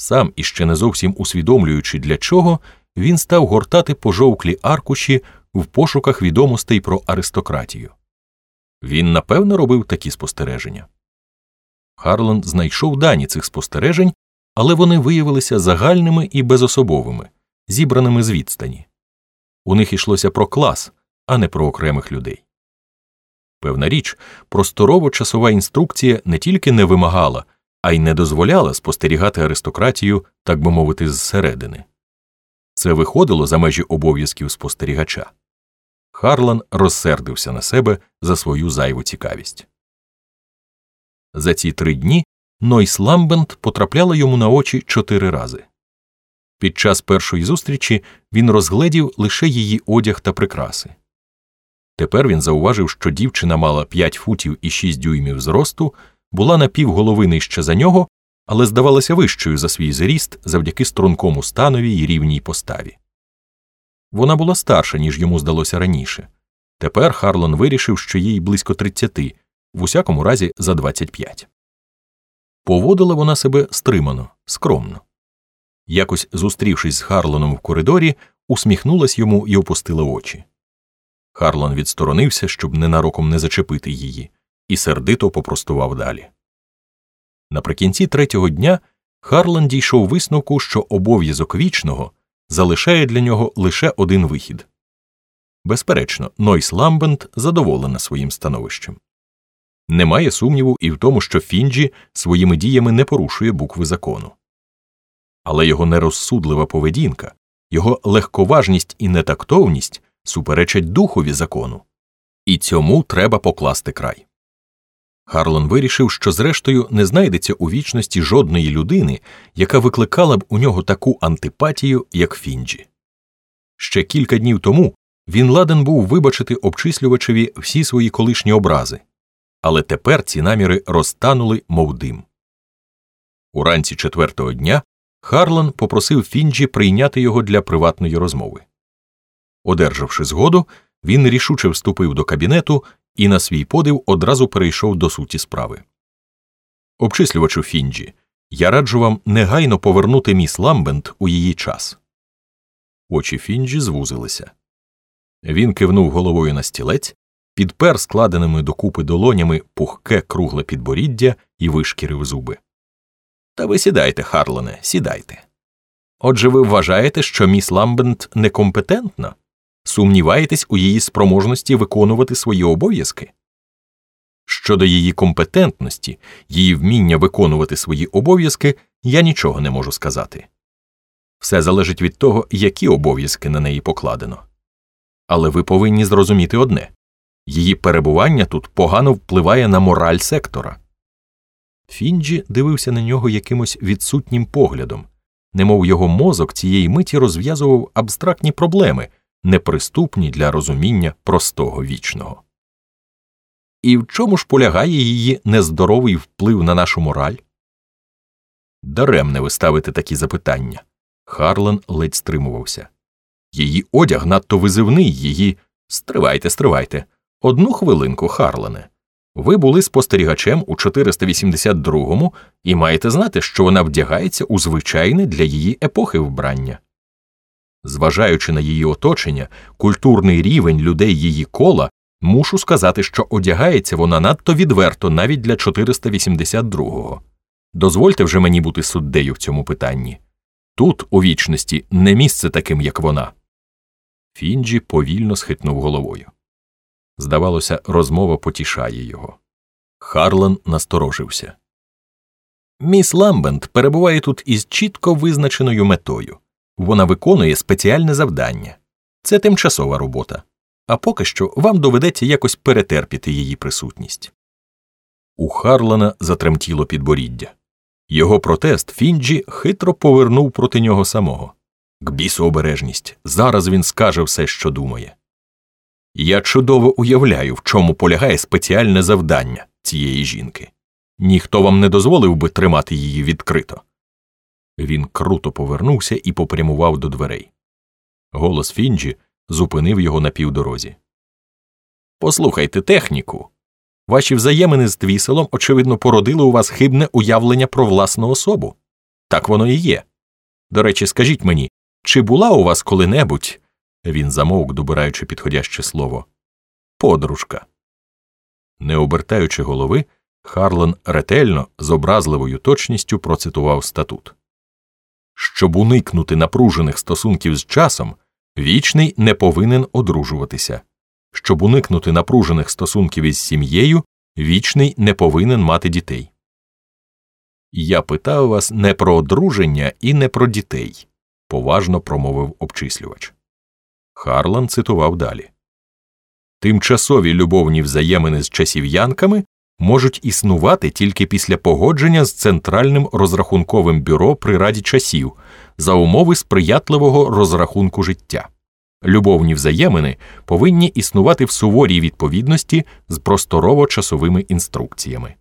Сам іще не зовсім усвідомлюючи, для чого, він став гортати пожовклі аркуші в пошуках відомостей про аристократію. Він напевно робив такі спостереження. Харланд знайшов дані цих спостережень, але вони виявилися загальними і безособовими, зібраними з відстані. У них йшлося про клас, а не про окремих людей. Певна річ, просторово часова інструкція не тільки не вимагала, а й не дозволяла спостерігати аристократію, так би мовити, зсередини. Це виходило за межі обов'язків спостерігача. Харлан розсердився на себе за свою зайву цікавість. За ці три дні Нойс Ламбент потрапляла йому на очі чотири рази. Під час першої зустрічі він розгледів лише її одяг та прикраси. Тепер він зауважив, що дівчина мала 5 футів і 6 дюймів зросту, була на півголови нижче за нього, але здавалася вищою за свій зріст завдяки стрункому станові й рівній поставі. Вона була старша, ніж йому здалося раніше. Тепер Харлон вирішив, що їй близько 30, в усякому разі за 25. Поводила вона себе стримано, скромно. Якось зустрівшись з Харлоном в коридорі, усміхнулась йому і опустила очі. Харлон відсторонився, щоб ненароком не зачепити її, і сердито попростував далі. Наприкінці третього дня Харлан дійшов висновку, що обов'язок вічного залишає для нього лише один вихід. Безперечно, Нойс Ламбент задоволена своїм становищем. Немає сумніву і в тому, що Фінджі своїми діями не порушує букви закону. Але його нерозсудлива поведінка, його легковажність і нетактовність суперечать духові закону, і цьому треба покласти край. Харлон вирішив, що зрештою не знайдеться у вічності жодної людини, яка викликала б у нього таку антипатію, як Фінджі. Ще кілька днів тому він ладен був вибачити обчислювачеві всі свої колишні образи, але тепер ці наміри розтанули, мов дим. Уранці четвертого дня Харлан попросив Фінджі прийняти його для приватної розмови. Одержавши згоду, він рішуче вступив до кабінету і на свій подив одразу перейшов до суті справи. Обчислювачу Фінджі, я раджу вам негайно повернути міс Ламбент у її час. Очі Фінджі звузилися. Він кивнув головою на стілець, підпер складеними докупи долонями пухке кругле підборіддя і вишкірив зуби. Та ви сідайте, Харлоне, сідайте. Отже, ви вважаєте, що міс Ламбент некомпетентна? Сумніваєтесь у її спроможності виконувати свої обов'язки? Щодо її компетентності, її вміння виконувати свої обов'язки, я нічого не можу сказати. Все залежить від того, які обов'язки на неї покладено. Але ви повинні зрозуміти одне її перебування тут погано впливає на мораль сектора. Фінджі дивився на нього якимось відсутнім поглядом, немов його мозок цієї миті розв'язував абстрактні проблеми неприступні для розуміння простого вічного. І в чому ж полягає її нездоровий вплив на нашу мораль? Даремне ви ставите такі запитання. Харлен ледь стримувався. Її одяг надто визивний, її. Стривайте, стривайте. Одну хвилинку, Харлене. Ви були спостерігачем у 482-му і маєте знати, що вона вдягається у звичайне для її епохи вбрання. Зважаючи на її оточення, культурний рівень людей її кола, мушу сказати, що одягається вона надто відверто навіть для 482-го. Дозвольте вже мені бути суддею в цьому питанні. Тут, у вічності, не місце таким, як вона. Фінджі повільно схитнув головою. Здавалося, розмова потішає його. Харлан насторожився. Міс Ламбент перебуває тут із чітко визначеною метою. Вона виконує спеціальне завдання. Це тимчасова робота. А поки що вам доведеться якось перетерпіти її присутність. У Харлана затремтіло підборіддя. Його протест Фінджі хитро повернув проти нього самого. К бісу обережність. Зараз він скаже все, що думає. Я чудово уявляю, в чому полягає спеціальне завдання цієї жінки. Ніхто вам не дозволив би тримати її відкрито. Він круто повернувся і попрямував до дверей. Голос Фінджі зупинив його на півдорозі. Послухайте техніку. Ваші взаємини з твіселом, очевидно, породили у вас хибне уявлення про власну особу. Так воно і є. До речі, скажіть мені, чи була у вас коли-небудь, він замовк, добираючи підходяще слово, подружка. Не обертаючи голови, Харлан ретельно, з образливою точністю процитував статут. Щоб уникнути напружених стосунків з часом, вічний не повинен одружуватися. Щоб уникнути напружених стосунків із сім'єю, вічний не повинен мати дітей. Я питав вас не про одруження і не про дітей, поважно промовив обчислювач. Харлан цитував далі Тимчасові любовні взаємини з часів'янками можуть існувати тільки після погодження з Центральним розрахунковим бюро при раді часів за умови сприятливого розрахунку життя. Любовні взаємини повинні існувати в суворій відповідності з просторово часовими інструкціями.